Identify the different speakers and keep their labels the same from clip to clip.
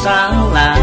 Speaker 1: Salah?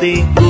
Speaker 1: te